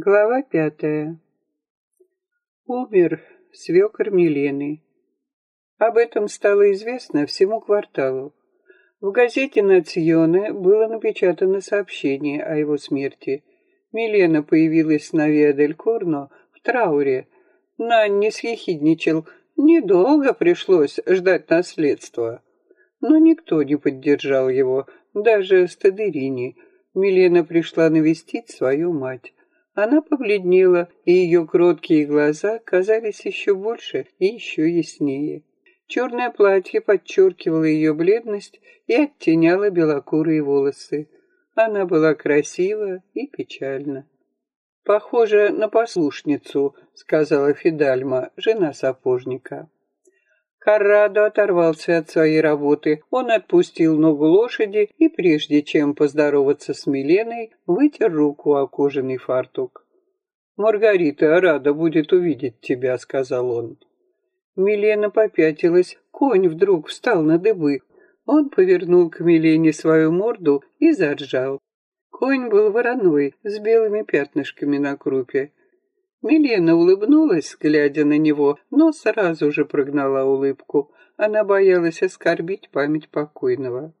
Глава пятая. Умер свекор Милены. Об этом стало известно всему кварталу. В газете «Национе» было напечатано сообщение о его смерти. Милена появилась на Виа-дель-Корно в трауре. Нанни съехидничал. Недолго пришлось ждать наследства. Но никто не поддержал его, даже Стадерини. Милена пришла навестить свою мать. Она побледнела, и ее кроткие глаза казались еще больше и еще яснее. Черное платье подчеркивало ее бледность и оттеняло белокурые волосы. Она была красива и печальна. «Похоже на послушницу», — сказала Фидальма, жена сапожника. Каррадо оторвался от своей работы. Он отпустил ногу лошади и, прежде чем поздороваться с Миленой, вытер руку о кожаный фартук. «Маргарита рада будет увидеть тебя», — сказал он. Милена попятилась, конь вдруг встал на дыбы. Он повернул к Милене свою морду и заржал. Конь был вороной, с белыми пятнышками на крупе. Милена улыбнулась, глядя на него, но сразу же прогнала улыбку. Она боялась оскорбить память покойного.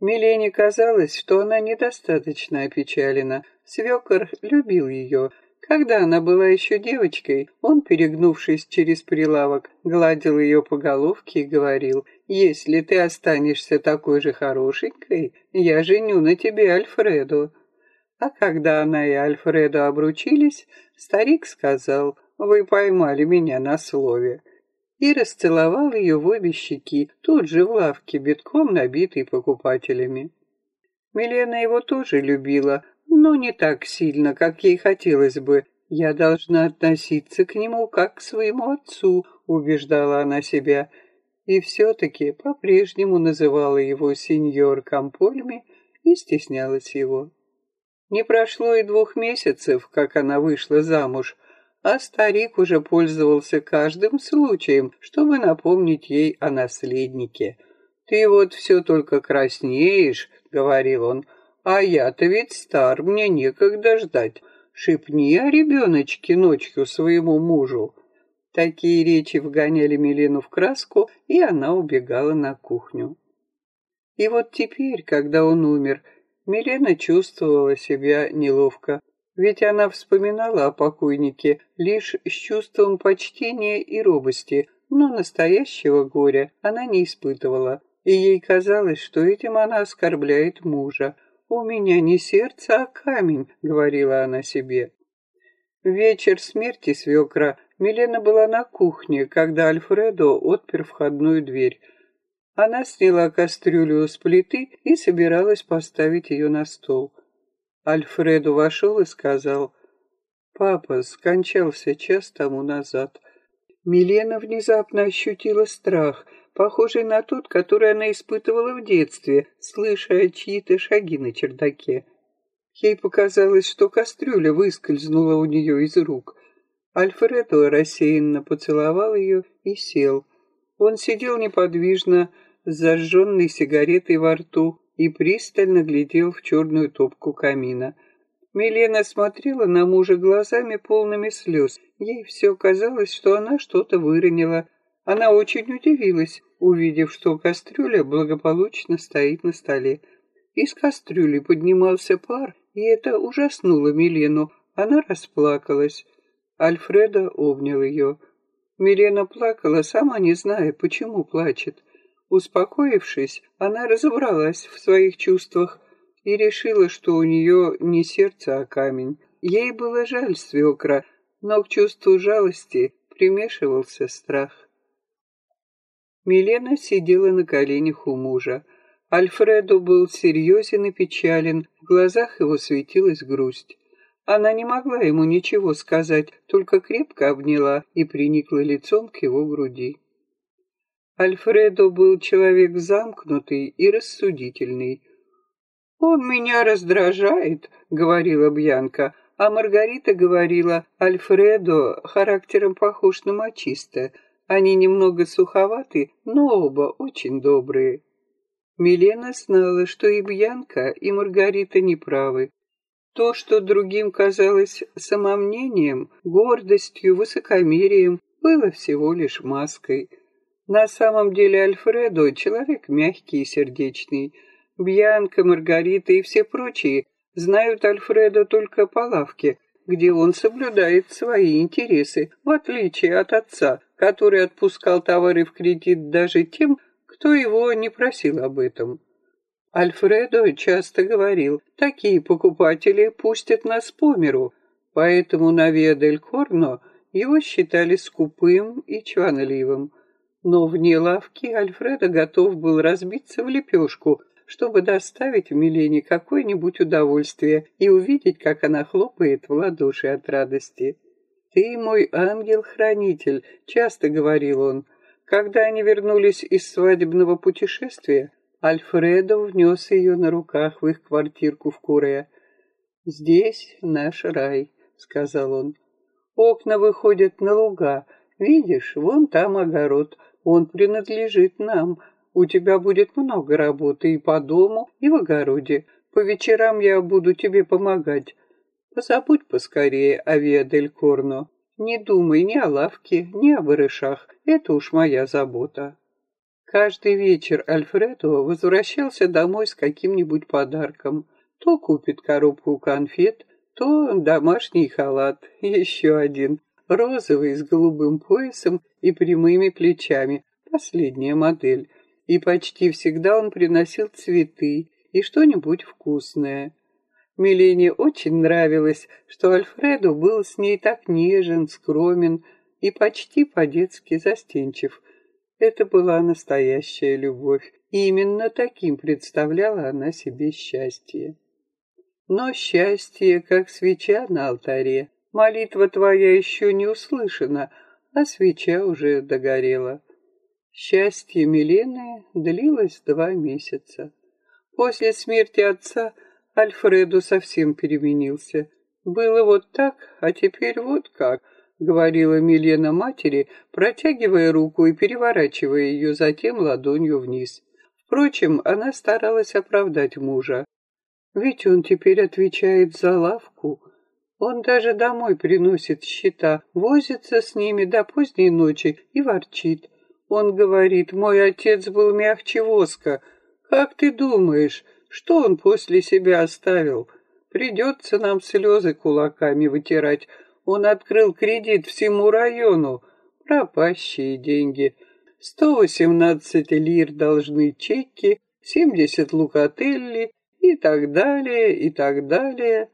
Милене казалось, что она недостаточно опечалена. Свекор любил ее. Когда она была еще девочкой, он, перегнувшись через прилавок, гладил ее по головке и говорил, «Если ты останешься такой же хорошенькой, я женю на тебе Альфреду». А когда она и Альфредо обручились, старик сказал, «Вы поймали меня на слове» и расцеловал ее в обе щеки, тут же в лавке, битком набитой покупателями. Милена его тоже любила, но не так сильно, как ей хотелось бы. Я должна относиться к нему как к своему отцу, убеждала она себя, и все-таки по-прежнему называла его сеньор Кампольми и стеснялась его. Не прошло и двух месяцев, как она вышла замуж, а старик уже пользовался каждым случаем, чтобы напомнить ей о наследнике. «Ты вот все только краснеешь», — говорил он, — «а я-то ведь стар, мне некогда ждать. Шепни о ребеночке ночью своему мужу». Такие речи вгоняли Милену в краску, и она убегала на кухню. И вот теперь, когда он умер, — Милена чувствовала себя неловко, ведь она вспоминала о покойнике лишь с чувством почтения и робости, но настоящего горя она не испытывала, и ей казалось, что этим она оскорбляет мужа. «У меня не сердце, а камень», — говорила она себе. Вечер смерти свекра Милена была на кухне, когда Альфредо отпер входную дверь. Она сняла кастрюлю с плиты и собиралась поставить ее на стол. Альфреду вошел и сказал, «Папа скончался час тому назад». Милена внезапно ощутила страх, похожий на тот, который она испытывала в детстве, слыша чьи-то шаги на чердаке. Ей показалось, что кастрюля выскользнула у нее из рук. Альфредо рассеянно поцеловал ее и сел. Он сидел неподвижно, зажженной сигаретой во рту и пристально глядел в черную топку камина. Милена смотрела на мужа глазами полными слез. Ей все казалось, что она что-то выронила. Она очень удивилась, увидев, что кастрюля благополучно стоит на столе. Из кастрюли поднимался пар, и это ужаснуло Милену. Она расплакалась. Альфреда обнял ее. Милена плакала, сама не зная, почему плачет. Успокоившись, она разобралась в своих чувствах и решила, что у нее не сердце, а камень. Ей было жаль свекра, но к чувству жалости примешивался страх. Милена сидела на коленях у мужа. Альфредо был серьезен и печален, в глазах его светилась грусть. Она не могла ему ничего сказать, только крепко обняла и приникла лицом к его груди. Альфредо был человек замкнутый и рассудительный. «Он меня раздражает», — говорила Бьянка, а Маргарита говорила, «Альфредо характером похож на мачисто. Они немного суховаты, но оба очень добрые». Милена знала, что и Бьянка, и Маргарита неправы. То, что другим казалось самомнением, гордостью, высокомерием, было всего лишь маской. На самом деле Альфредо — человек мягкий и сердечный. Бьянка, Маргарита и все прочие знают Альфредо только по лавке, где он соблюдает свои интересы, в отличие от отца, который отпускал товары в кредит даже тем, кто его не просил об этом. Альфредо часто говорил, такие покупатели пустят нас по миру, поэтому на Виа-дель-Корно его считали скупым и чванливым. Но вне лавки Альфредо готов был разбиться в лепешку, чтобы доставить Милене какое-нибудь удовольствие и увидеть, как она хлопает в ладоши от радости. «Ты мой ангел-хранитель», — часто говорил он. Когда они вернулись из свадебного путешествия, Альфредо внес ее на руках в их квартирку в Куре. «Здесь наш рай», — сказал он. «Окна выходят на луга. Видишь, вон там огород. Он принадлежит нам. У тебя будет много работы и по дому, и в огороде. По вечерам я буду тебе помогать. Позабудь поскорее о Виа-дель-Корно. Не думай ни о лавке, ни о барышах. Это уж моя забота. Каждый вечер Альфредо возвращался домой с каким-нибудь подарком. То купит коробку конфет, то домашний халат, еще один, розовый с голубым поясом и прямыми плечами, последняя модель и почти всегда он приносил цветы и что-нибудь вкусное. Милене очень нравилось, что Альфреду был с ней так нежен, скромен и почти по-детски застенчив. Это была настоящая любовь, и именно таким представляла она себе счастье. Но счастье, как свеча на алтаре, молитва твоя еще не услышана, а свеча уже догорела. Счастье Милены длилось два месяца. После смерти отца Альфреду совсем переменился. Было вот так, а теперь вот как, говорила Милена матери, протягивая руку и переворачивая ее затем ладонью вниз. Впрочем, она старалась оправдать мужа. Ведь он теперь отвечает за лавку. Он даже домой приносит счета, возится с ними до поздней ночи и ворчит. Он говорит, мой отец был мягче воска. Как ты думаешь, что он после себя оставил? Придется нам слезы кулаками вытирать. Он открыл кредит всему району. Пропащие деньги. 118 лир должны чеки, 70 лукателли и так далее, и так далее.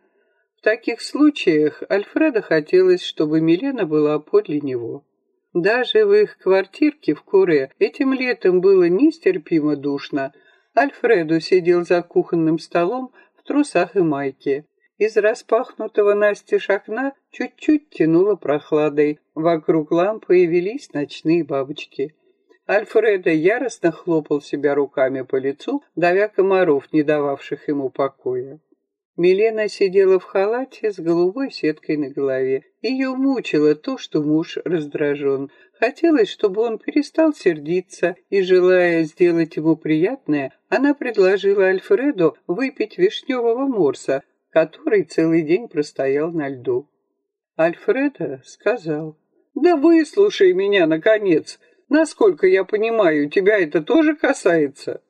В таких случаях Альфреда хотелось, чтобы Милена была подле него. Даже в их квартирке в Куре этим летом было нестерпимо душно. Альфредо сидел за кухонным столом в трусах и майке. Из распахнутого настежь окна чуть-чуть тянуло прохладой. Вокруг лампы явились ночные бабочки. Альфредо яростно хлопал себя руками по лицу, давя комаров, не дававших ему покоя. Милена сидела в халате с голубой сеткой на голове. Ее мучило то, что муж раздражен. Хотелось, чтобы он перестал сердиться, и, желая сделать ему приятное, она предложила Альфреду выпить вишневого морса, который целый день простоял на льду. Альфреда сказал, «Да выслушай меня, наконец! Насколько я понимаю, тебя это тоже касается?»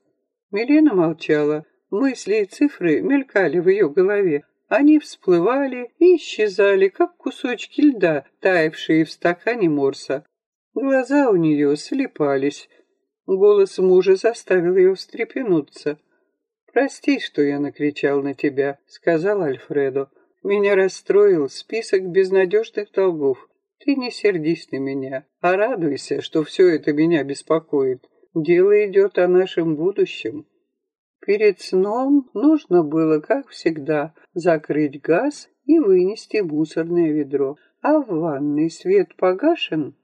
Милена молчала. Мысли и цифры мелькали в ее голове. Они всплывали и исчезали, как кусочки льда, таявшие в стакане морса. Глаза у нее слепались. Голос мужа заставил ее встрепенуться. «Прости, что я накричал на тебя», — сказал Альфредо. «Меня расстроил список безнадежных долгов. Ты не сердись на меня, а радуйся, что все это меня беспокоит. Дело идет о нашем будущем». Перед сном нужно было, как всегда, закрыть газ и вынести мусорное ведро. А в ванной свет погашен?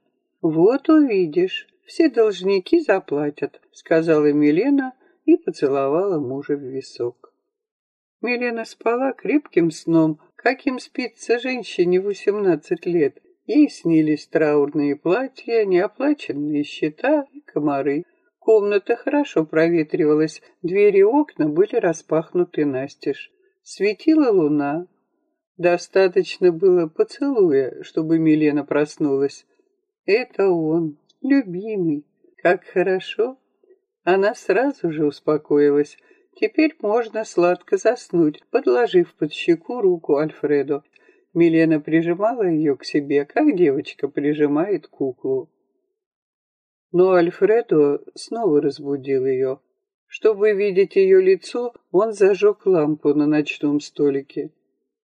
Вот увидишь, все должники заплатят, сказала Милена и поцеловала мужа в висок. Милена спала крепким сном, каким спится женщине восемнадцать лет. Ей снились траурные платья, неоплаченные счета и комары. Комната хорошо проветривалась, двери и окна были распахнуты настежь. Светила луна, Достаточно было поцелуя, чтобы Милена проснулась. Это он, любимый. Как хорошо. Она сразу же успокоилась. Теперь можно сладко заснуть, подложив под щеку руку Альфреду. Милена прижимала ее к себе, как девочка прижимает куклу. Но Альфредо снова разбудил ее. Чтобы видеть ее лицо, он зажег лампу на ночном столике.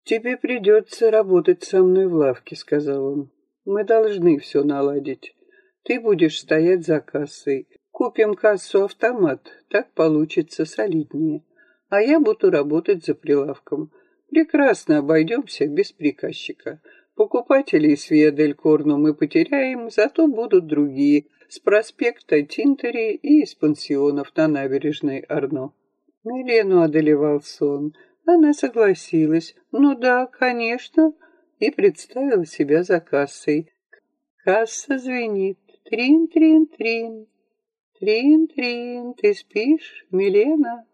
«Тебе придется работать со мной в лавке», — сказал он. «Мы должны все наладить. Ты будешь стоять за кассой. Купим кассу-автомат, так получится солиднее. А я буду работать за прилавком. Прекрасно обойдемся без приказчика. Покупателей с Виадель-Корну мы потеряем, зато будут другие, с проспекта Тинтери и из пансионов на набережной Арно. Милену одолевал сон. Она согласилась. Ну да, конечно. И представила себя за кассой. Касса звенит. Трин-трин-трин. Трин-трин. Ты спишь, Милена?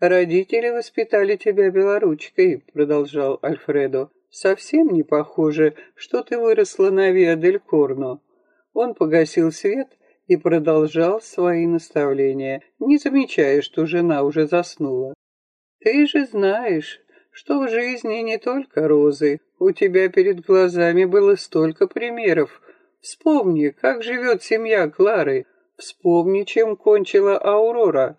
Родители воспитали тебя белоручкой, продолжал Альфредо. Совсем не похоже, что ты выросла на Виа-дель-Корно. Он погасил свет и продолжал свои наставления, не замечая, что жена уже заснула. «Ты же знаешь, что в жизни не только розы. У тебя перед глазами было столько примеров. Вспомни, как живет семья Клары. Вспомни, чем кончила Аурора.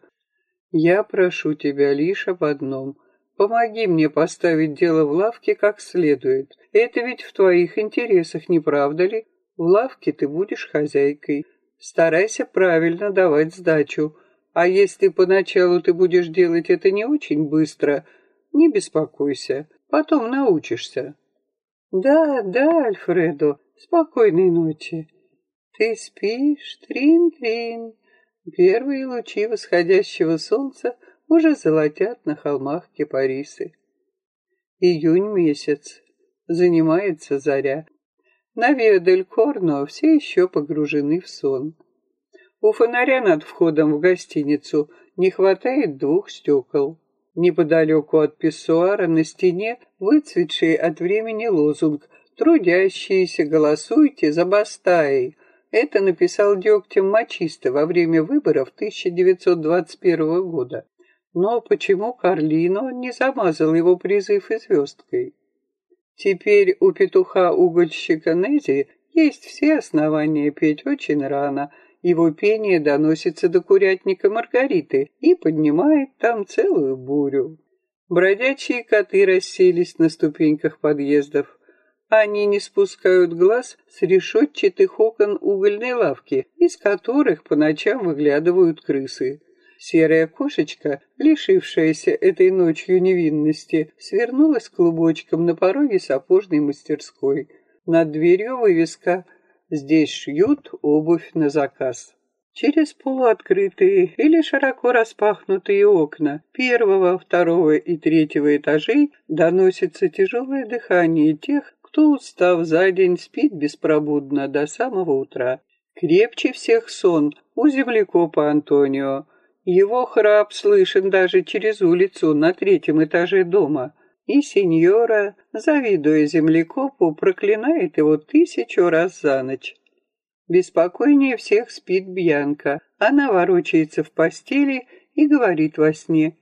Я прошу тебя лишь об одном. Помоги мне поставить дело в лавке как следует. Это ведь в твоих интересах, не правда ли?» В лавке ты будешь хозяйкой. Старайся правильно давать сдачу. А если поначалу ты будешь делать это не очень быстро, не беспокойся, потом научишься. Да, да, Альфредо, спокойной ночи. Ты спишь, трин-трин. Первые лучи восходящего солнца уже золотят на холмах кипарисы. Июнь месяц. Занимается заря. На Виа-дель-Корно все еще погружены в сон. У фонаря над входом в гостиницу не хватает двух стекол. Неподалеку от писсуара на стене выцветший от времени лозунг «Трудящиеся, голосуйте за Бастаей». Это написал Дегтем Мачисто во время выборов 1921 года. Но почему Карлино не замазал его призыв и звездкой? Теперь у петуха-угольщика Нези есть все основания петь очень рано. Его пение доносится до курятника Маргариты и поднимает там целую бурю. Бродячие коты расселись на ступеньках подъездов. Они не спускают глаз с решетчатых окон угольной лавки, из которых по ночам выглядывают крысы. Серая кошечка, лишившаяся этой ночью невинности, свернулась клубочком на пороге сапожной мастерской. Над дверью вывеска «Здесь шьют обувь на заказ». Через полуоткрытые или широко распахнутые окна первого, второго и третьего этажей доносится тяжелое дыхание тех, кто, устав за день, спит беспробудно до самого утра. Крепче всех сон у землекопа Антонио, его храп слышен даже через улицу на третьем этаже дома, и сеньора, завидуя землекопу, проклинает его тысячу раз за ночь. Беспокойнее всех спит Бьянка. Она ворочается в постели и говорит во сне.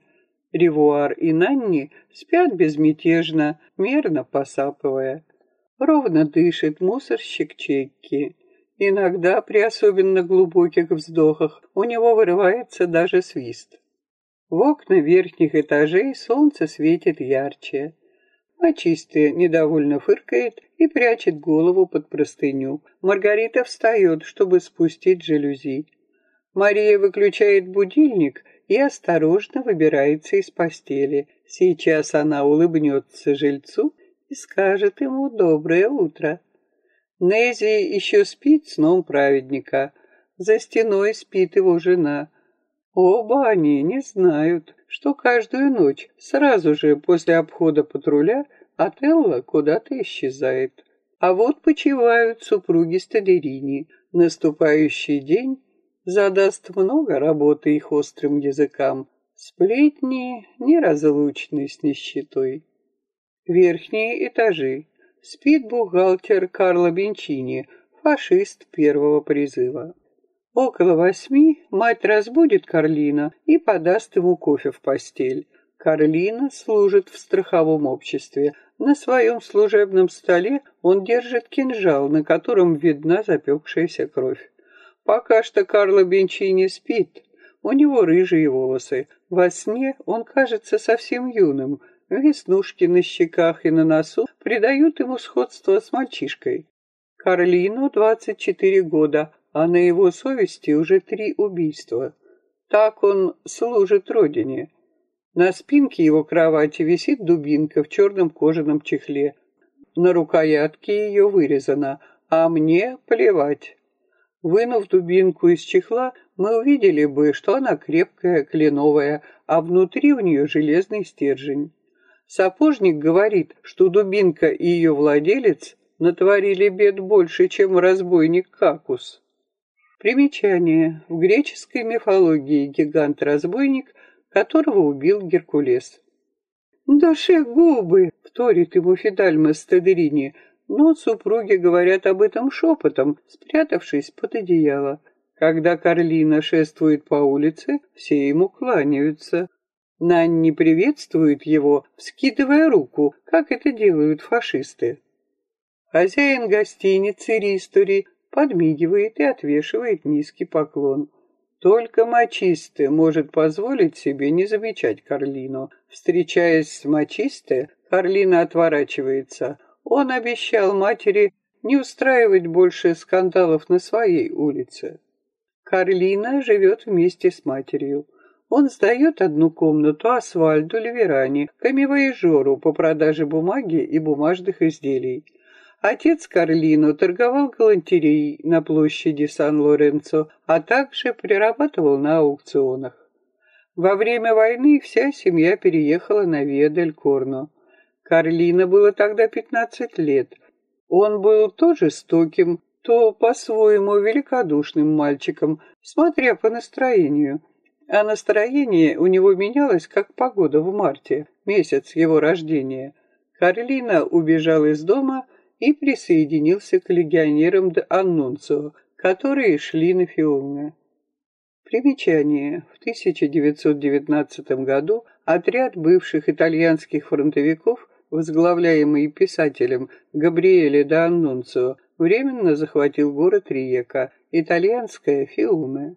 Ревуар и Нанни спят безмятежно, мерно посапывая. Ровно дышит мусорщик Чекки. Иногда при особенно глубоких вздохах у него вырывается даже свист. В окна верхних этажей солнце светит ярче. Мачистая недовольно фыркает и прячет голову под простыню. Маргарита встает, чтобы спустить жалюзи. Мария выключает будильник и осторожно выбирается из постели. Сейчас она улыбнется жильцу и скажет ему «доброе утро». Нези еще спит сном праведника. За стеной спит его жена. Оба они не знают, что каждую ночь, сразу же после обхода патруля, Отелло куда-то исчезает. А вот почивают супруги Стадерини. Наступающий день задаст много работы их острым языкам. Сплетни неразлучны с нищетой. Верхние этажи. Спит бухгалтер Карло Бенчини, фашист первого призыва. Около восьми мать разбудит Карлина и подаст ему кофе в постель. Карлина служит в страховом обществе. На своем служебном столе он держит кинжал, на котором видна запекшаяся кровь. Пока что Карло Бенчини спит. У него рыжие волосы. Во сне он кажется совсем юным. Веснушки на щеках и на носу придают ему сходство с мальчишкой. Карлину 24 года, а на его совести уже три убийства. Так он служит родине. На спинке его кровати висит дубинка в черном кожаном чехле. На рукоятке ее вырезано, а мне плевать. Вынув дубинку из чехла, мы увидели бы, что она крепкая, кленовая, а внутри у нее железный стержень. Сапожник говорит, что дубинка и ее владелец натворили бед больше, чем разбойник Какус. Примечание. В греческой мифологии гигант-разбойник, которого убил Геркулес. «Даши губы!» — вторит ему Фидальма Стадерини, но супруги говорят об этом шепотом, спрятавшись под одеяло. Когда Карлина шествует по улице, все ему кланяются. Нанни приветствует его, вскидывая руку, как это делают фашисты. Хозяин гостиницы Ристори подмигивает и отвешивает низкий поклон. Только мочисты может позволить себе не замечать Карлину. Встречаясь с мочистой, Карлина отворачивается. Он обещал матери не устраивать больше скандалов на своей улице. Карлина живет вместе с матерью. Он сдает одну комнату Асвальду Ливерани, камевоежору по продаже бумаги и бумажных изделий. Отец Карлино торговал галантереей на площади Сан-Лоренцо, а также прирабатывал на аукционах. Во время войны вся семья переехала на Виа-дель-Корно. Карлино было тогда 15 лет. Он был то жестоким, то по-своему великодушным мальчиком, смотря по настроению. А настроение у него менялось, как погода в марте, месяц его рождения. Карлина убежал из дома и присоединился к легионерам де Аннунцио, которые шли на Фиуме. Примечание. В 1919 году отряд бывших итальянских фронтовиков, возглавляемый писателем Габриэле де Аннунцио, временно захватил город Риека, итальянское Фиуме.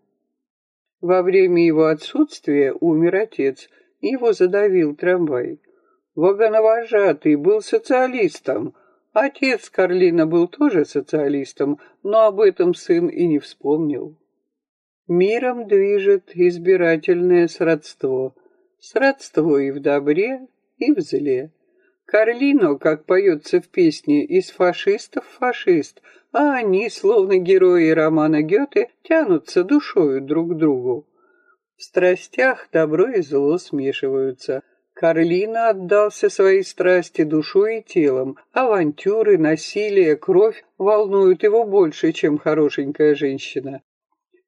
Во время его отсутствия умер отец, его задавил трамвай. Вагоновожатый был социалистом, Отец Карлина был тоже социалистом, но об этом сын и не вспомнил. Миром движет избирательное сродство. Сродство и в добре, и в зле. Карлино, как поется в песне, из фашистов фашист, а они, словно герои романа Гёте, тянутся душою друг к другу. В страстях добро и зло смешиваются. Карлина отдался своей страсти душой и телом. Авантюры, насилие, кровь волнуют его больше, чем хорошенькая женщина.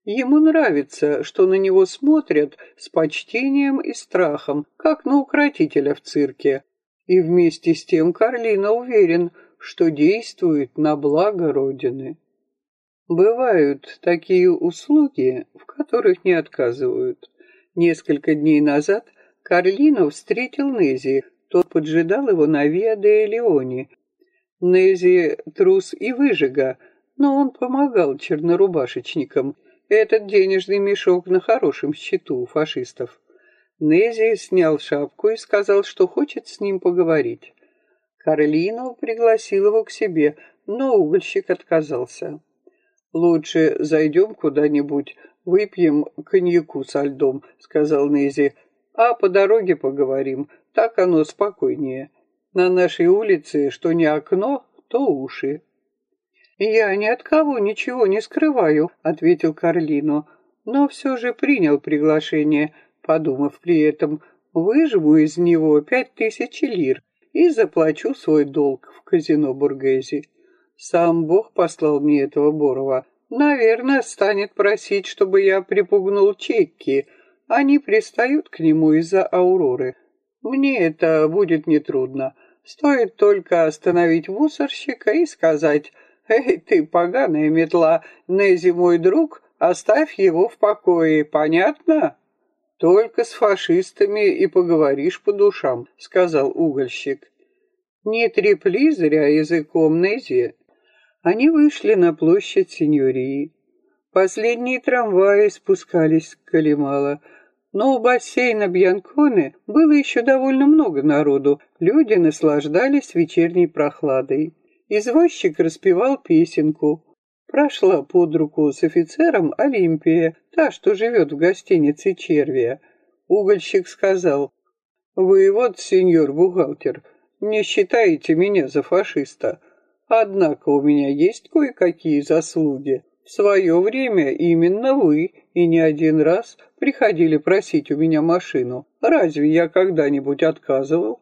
Ему нравится, что на него смотрят с почтением и страхом, как на укротителя в цирке. И вместе с тем Карлина уверен, что действует на благо Родины. Бывают такие услуги, в которых не отказывают. Несколько дней назад – Карлино встретил Нези, тот поджидал его на Виа де Леоне. Нези трус и выжига, но он помогал чернорубашечникам. Этот денежный мешок на хорошем счету у фашистов. Нези снял шапку и сказал, что хочет с ним поговорить. Карлино пригласил его к себе, но угольщик отказался. «Лучше зайдем куда-нибудь, выпьем коньяку со льдом», — сказал Нези. А по дороге поговорим, так оно спокойнее. На нашей улице что не окно, то уши. «Я ни от кого ничего не скрываю», — ответил Карлино, но все же принял приглашение, подумав при этом, выжму из него пять тысяч лир и заплачу свой долг в казино Бургези. Сам Бог послал мне этого Борова. Наверное, станет просить, чтобы я припугнул Чекки, — они пристают к нему из-за Ауроры. Мне это будет нетрудно. Стоит только остановить мусорщика и сказать «Эй, ты поганая метла, Нези мой друг, оставь его в покое, понятно?» «Только с фашистами и поговоришь по душам», — сказал угольщик. «Не трепли зря языком, Нези». Они вышли на площадь Синьории. Последние трамваи спускались с Калимала, но у бассейна Бьянконе было еще довольно много народу. Люди наслаждались вечерней прохладой. Извозчик распевал песенку. Прошла под руку с офицером Олимпия, та, что живет в гостинице Червия. Угольщик сказал, «Вы вот, сеньор бухгалтер, не считаете меня за фашиста. Однако у меня есть кое-какие заслуги. В свое время именно вы и не один раз приходили просить у меня машину. Разве я когда-нибудь отказывал?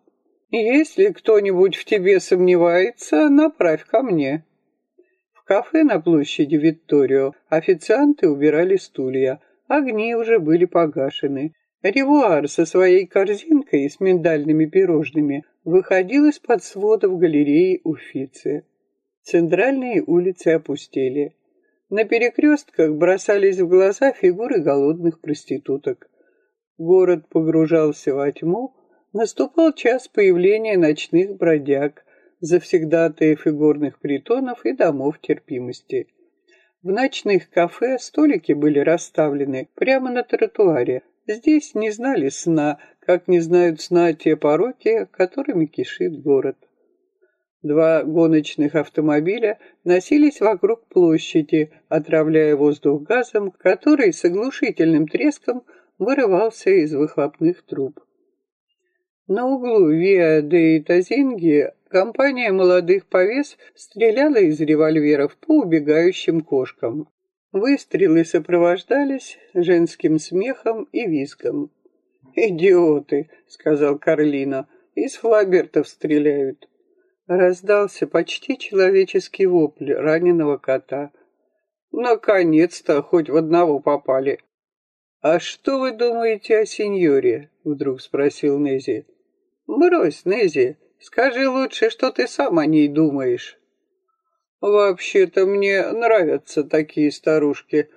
Если кто-нибудь в тебе сомневается, направь ко мне кафе на площади Викторио официанты убирали стулья. Огни уже были погашены. Ревуар со своей корзинкой с миндальными пирожными выходил из-под свода в галереи Уфицы. Центральные улицы опустели. На перекрестках бросались в глаза фигуры голодных проституток. Город погружался во тьму, наступал час появления ночных бродяг, завсегдатаев игорных притонов и домов терпимости. В ночных кафе столики были расставлены прямо на тротуаре. Здесь не знали сна, как не знают сна те пороки, которыми кишит город. Два гоночных автомобиля носились вокруг площади, отравляя воздух газом, который с оглушительным треском вырывался из выхлопных труб. На углу Виа де Итазинги Компания молодых повес стреляла из револьверов по убегающим кошкам. Выстрелы сопровождались женским смехом и визгом. «Идиоты!» — сказал Карлина. «Из флабертов стреляют». Раздался почти человеческий вопль раненого кота. «Наконец-то хоть в одного попали!» «А что вы думаете о сеньоре?» — вдруг спросил Нези. «Брось, Нези, Скажи лучше, что ты сам о ней думаешь. Вообще-то мне нравятся такие старушки,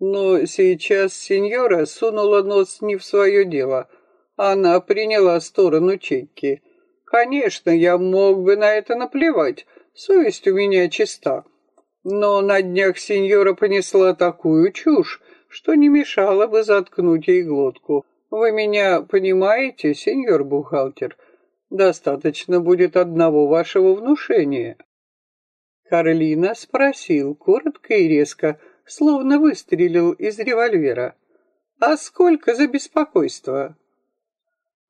но сейчас сеньора сунула нос не в свое дело. Она приняла сторону Чекки. Конечно, я мог бы на это наплевать, совесть у меня чиста. Но на днях сеньора понесла такую чушь, что не мешало бы заткнуть ей глотку. Вы меня понимаете, сеньор бухгалтер?» Достаточно будет одного вашего внушения. Карлина спросил коротко и резко, словно выстрелил из револьвера. «А сколько за беспокойство?»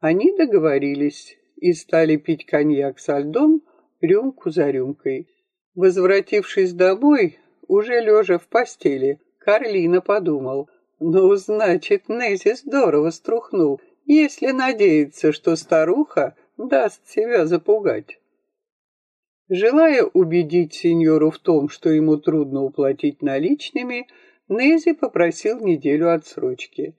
Они договорились и стали пить коньяк со льдом рюмку за рюмкой. Возвратившись домой, уже лежа в постели, Карлина подумал, «Ну, значит, Нези здорово струхнул, если надеется, что старуха даст себя запугать. Желая убедить сеньору в том, что ему трудно уплатить наличными, Нези попросил неделю отсрочки.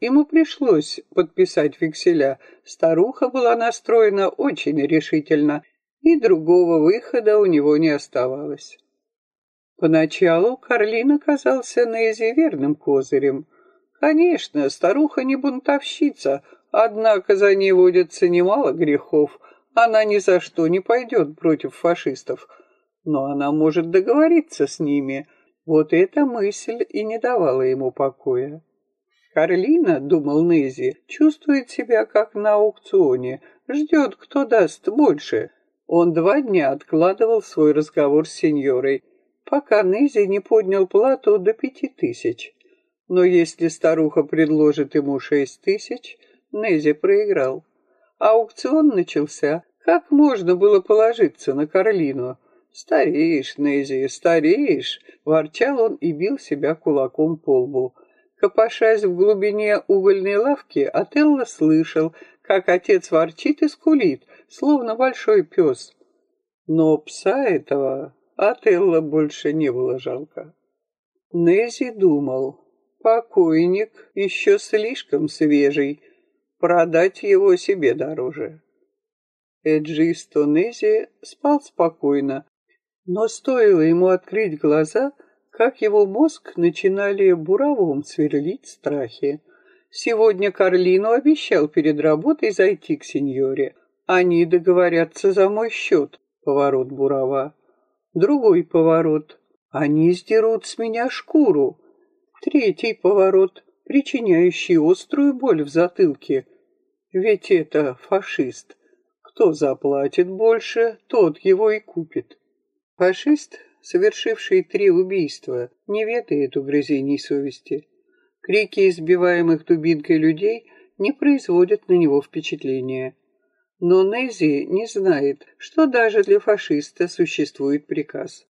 Ему пришлось подписать векселя. Старуха была настроена очень решительно, и другого выхода у него не оставалось. Поначалу Карлин оказался Нези верным козырем. Конечно, старуха не бунтовщица, Однако за ней водится немало грехов. Она ни за что не пойдет против фашистов. Но она может договориться с ними. Вот эта мысль и не давала ему покоя. Карлина, думал Нези, чувствует себя как на аукционе, ждет, кто даст больше. Он два дня откладывал свой разговор с сеньорой, пока Нези не поднял плату до пяти тысяч. Но если старуха предложит ему шесть тысяч, Нези проиграл. Аукцион начался. Как можно было положиться на Карлину? «Стареешь, Нези, стареешь!» — ворчал он и бил себя кулаком по лбу. Копошась в глубине угольной лавки, Отелло слышал, как отец ворчит и скулит, словно большой пес. Но пса этого Отелло больше не было жалко. Нези думал, покойник еще слишком свежий, продать его себе дороже. Эджисто Нези спал спокойно, но стоило ему открыть глаза, как его мозг начинали буровом сверлить страхи. Сегодня Карлину обещал перед работой зайти к сеньоре. Они договорятся за мой счет, поворот Бурова. Другой поворот. Они сдерут с меня шкуру. Третий поворот, причиняющий острую боль в затылке. Ведь это фашист. Кто заплатит больше, тот его и купит. Фашист, совершивший три убийства, не ведает угрызений совести. Крики избиваемых дубинкой людей не производят на него впечатления. Но Нези не знает, что даже для фашиста существует приказ.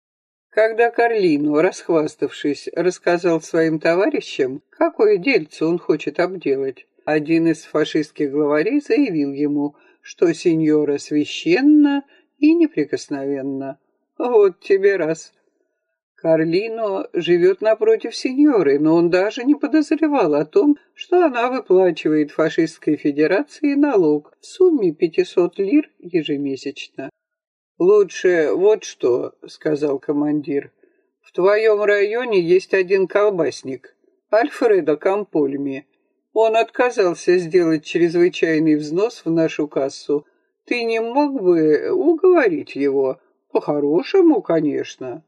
Когда Карлино, расхваставшись, рассказал своим товарищам, какое дельце он хочет обделать, один из фашистских главарей заявил ему, что сеньора священна и неприкосновенна. Вот тебе раз. Карлино живет напротив сеньоры, но он даже не подозревал о том, что она выплачивает фашистской федерации налог в сумме 500 лир ежемесячно. «Лучше вот что», — сказал командир. «В твоем районе есть один колбасник, Альфредо Кампольми. Он отказался сделать чрезвычайный взнос в нашу кассу. Ты не мог бы уговорить его? По-хорошему, конечно».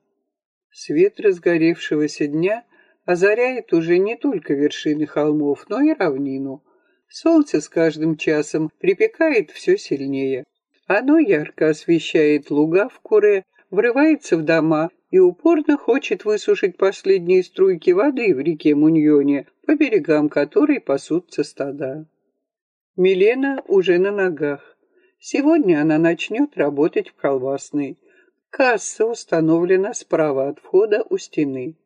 Свет разгоревшегося дня озаряет уже не только вершины холмов, но и равнину. Солнце с каждым часом припекает все сильнее. Оно ярко освещает луга в куре, врывается в дома и упорно хочет высушить последние струйки воды в реке Муньоне, по берегам которой пасутся стада. Милена уже на ногах. Сегодня она начнет работать в колбасной. Касса установлена справа от входа у стены.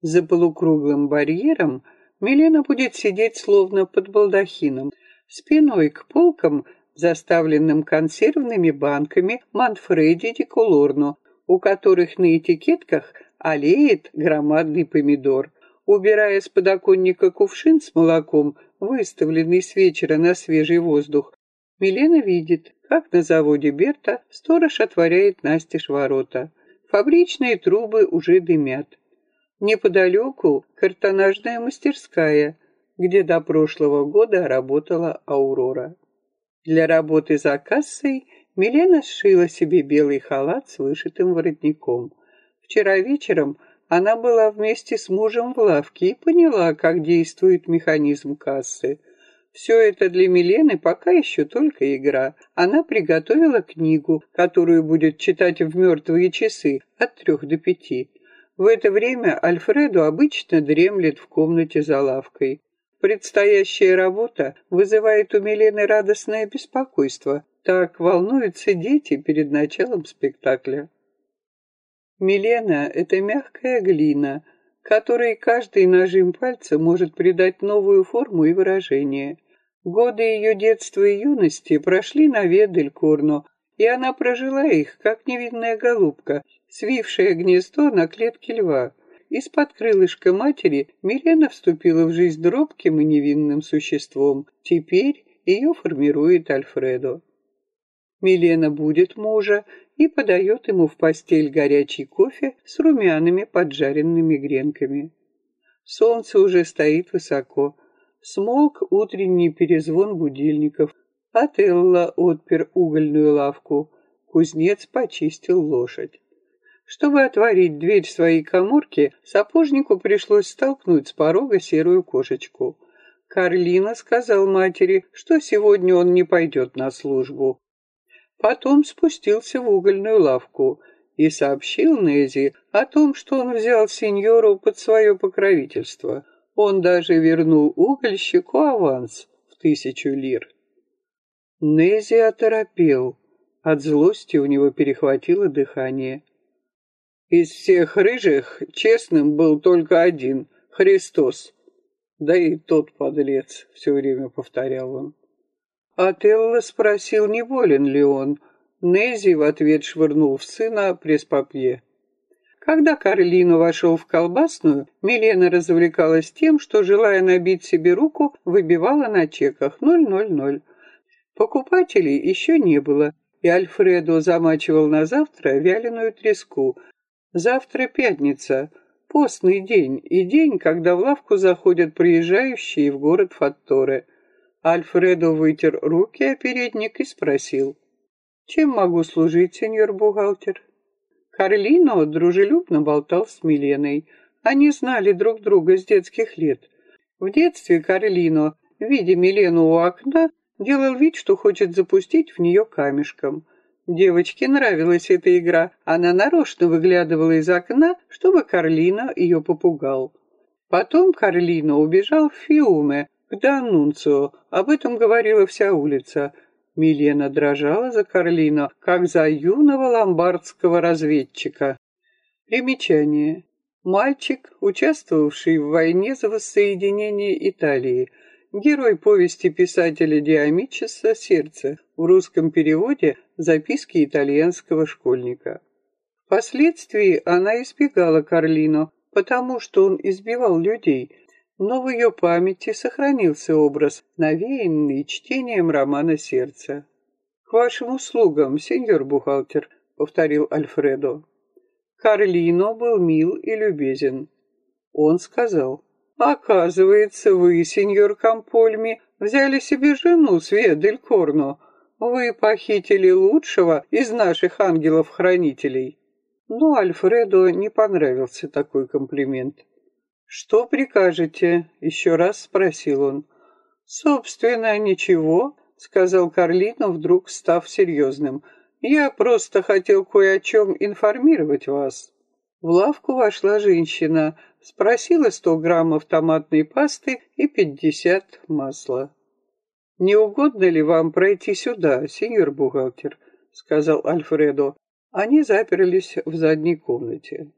За полукруглым барьером Милена будет сидеть словно под балдахином, спиной к полкам, заставленным консервными банками Манфреди ди Колорно, у которых на этикетках олеет громадный помидор. Убирая с подоконника кувшин с молоком, выставленный с вечера на свежий воздух, Милена видит, как на заводе Берта сторож отворяет настежь ворота. Фабричные трубы уже дымят. Неподалеку картонажная мастерская, где до прошлого года работала Аурора. Для работы за кассой Милена сшила себе белый халат с вышитым воротником. Вчера вечером она была вместе с мужем в лавке и поняла, как действует механизм кассы – все это для Милены пока еще только игра. Она приготовила книгу, которую будет читать в мертвые часы от трех до пяти. В это время Альфреду обычно дремлет в комнате за лавкой. Предстоящая работа вызывает у Милены радостное беспокойство. Так волнуются дети перед началом спектакля. Милена — это мягкая глина, которой каждый нажим пальца может придать новую форму и выражение. Годы ее детства и юности прошли на Ведель-Курну, и она прожила их, как невинная голубка, свившая гнездо на клетке льва. Из-под крылышка матери Милена вступила в жизнь дробким и невинным существом. Теперь ее формирует Альфредо. Милена будет мужа и подает ему в постель горячий кофе с румяными поджаренными гренками. Солнце уже стоит высоко. Смолк утренний перезвон будильников. Отелло отпер угольную лавку. Кузнец почистил лошадь. Чтобы отворить дверь своей коморки, сапожнику пришлось столкнуть с порога серую кошечку. Карлина сказал матери, что сегодня он не пойдет на службу. Потом спустился в угольную лавку и сообщил Нези о том, что он взял сеньору под свое покровительство – он даже вернул угольщику аванс в тысячу лир. Нези оторопел. От злости у него перехватило дыхание. Из всех рыжих честным был только один — Христос. Да и тот подлец, все время повторял он. Отелло спросил, не болен ли он. Нези в ответ швырнул в сына пресс-папье. Когда Карлино вошел в колбасную, Милена развлекалась тем, что, желая набить себе руку, выбивала на чеках 000. Покупателей еще не было, и Альфредо замачивал на завтра вяленую треску. Завтра пятница, постный день и день, когда в лавку заходят приезжающие в город Фатторе. Альфредо вытер руки о передник и спросил. «Чем могу служить, сеньор бухгалтер?» Карлино дружелюбно болтал с Миленой. Они знали друг друга с детских лет. В детстве Карлино, видя Милену у окна, делал вид, что хочет запустить в нее камешком. Девочке нравилась эта игра. Она нарочно выглядывала из окна, чтобы Карлино ее попугал. Потом Карлино убежал в Фиуме, к Данунцио. Об этом говорила вся улица. Милена дрожала за Карлино, как за юного ломбардского разведчика. Примечание. Мальчик, участвовавший в войне за воссоединение Италии – Герой повести писателя Диамичеса «Сердце» в русском переводе «Записки итальянского школьника». Впоследствии она избегала Карлино, потому что он избивал людей, но в ее памяти сохранился образ, навеянный чтением романа «Сердце». «К вашим услугам, сеньор бухгалтер», — повторил Альфредо. Карлино был мил и любезен. Он сказал, Оказывается, вы, сеньор Кампольми, взяли себе жену с Ведель Корно. Вы похитили лучшего из наших ангелов-хранителей. Но Альфреду не понравился такой комплимент. «Что прикажете?» — еще раз спросил он. «Собственно, ничего», — сказал Карлино, вдруг став серьезным. «Я просто хотел кое о чем информировать вас». В лавку вошла женщина, спросила сто граммов томатной пасты и пятьдесят масла. «Не угодно ли вам пройти сюда, сеньор бухгалтер?» — сказал Альфредо. Они заперлись в задней комнате.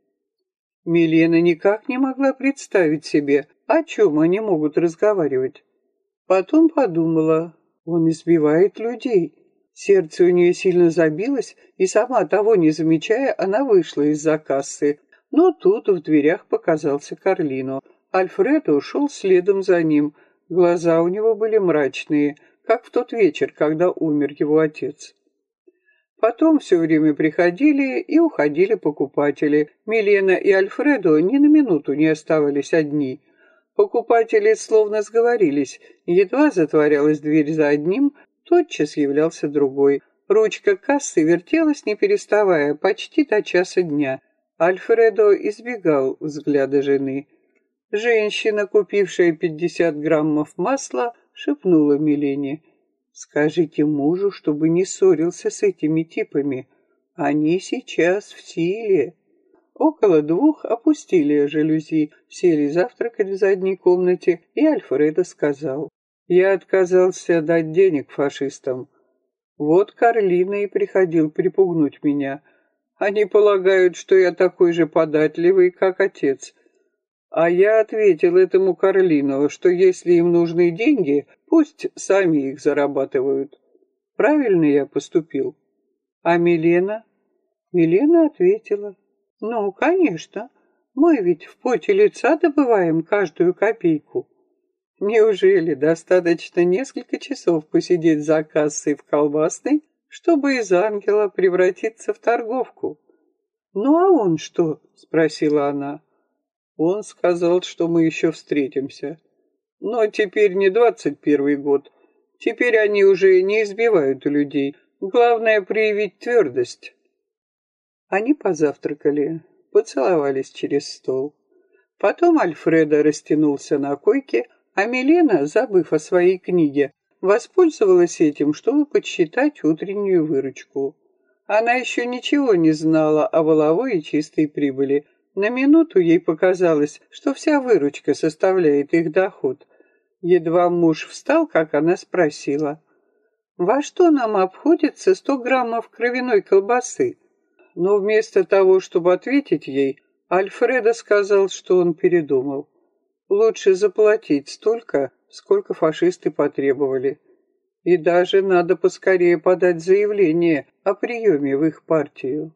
Милена никак не могла представить себе, о чем они могут разговаривать. Потом подумала, он избивает людей. Сердце у нее сильно забилось, и сама того не замечая, она вышла из-за кассы. Но тут в дверях показался Карлино. Альфредо ушел следом за ним. Глаза у него были мрачные, как в тот вечер, когда умер его отец. Потом все время приходили и уходили покупатели. Милена и Альфредо ни на минуту не оставались одни. Покупатели словно сговорились. Едва затворялась дверь за одним, Тотчас являлся другой. Ручка кассы вертелась, не переставая, почти до часа дня. Альфредо избегал взгляда жены. Женщина, купившая пятьдесят граммов масла, шепнула Милене. «Скажите мужу, чтобы не ссорился с этими типами. Они сейчас в силе». Около двух опустили жалюзи, сели завтракать в задней комнате, и Альфредо сказал. Я отказался дать денег фашистам. Вот Карлина и приходил припугнуть меня. Они полагают, что я такой же податливый, как отец. А я ответил этому Карлину, что если им нужны деньги, пусть сами их зарабатывают. Правильно я поступил. А Милена? Милена ответила. Ну, конечно. Мы ведь в поте лица добываем каждую копейку. Неужели достаточно несколько часов посидеть за кассой в колбасной, чтобы из ангела превратиться в торговку? «Ну а он что?» — спросила она. Он сказал, что мы еще встретимся. Но теперь не двадцать первый год. Теперь они уже не избивают людей. Главное — проявить твердость. Они позавтракали, поцеловались через стол. Потом Альфреда растянулся на койке, а Милена, забыв о своей книге, воспользовалась этим, чтобы подсчитать утреннюю выручку. Она еще ничего не знала о воловой и чистой прибыли. На минуту ей показалось, что вся выручка составляет их доход. Едва муж встал, как она спросила. «Во что нам обходится сто граммов кровяной колбасы?» Но вместо того, чтобы ответить ей, Альфредо сказал, что он передумал. Лучше заплатить столько, сколько фашисты потребовали. И даже надо поскорее подать заявление о приеме в их партию.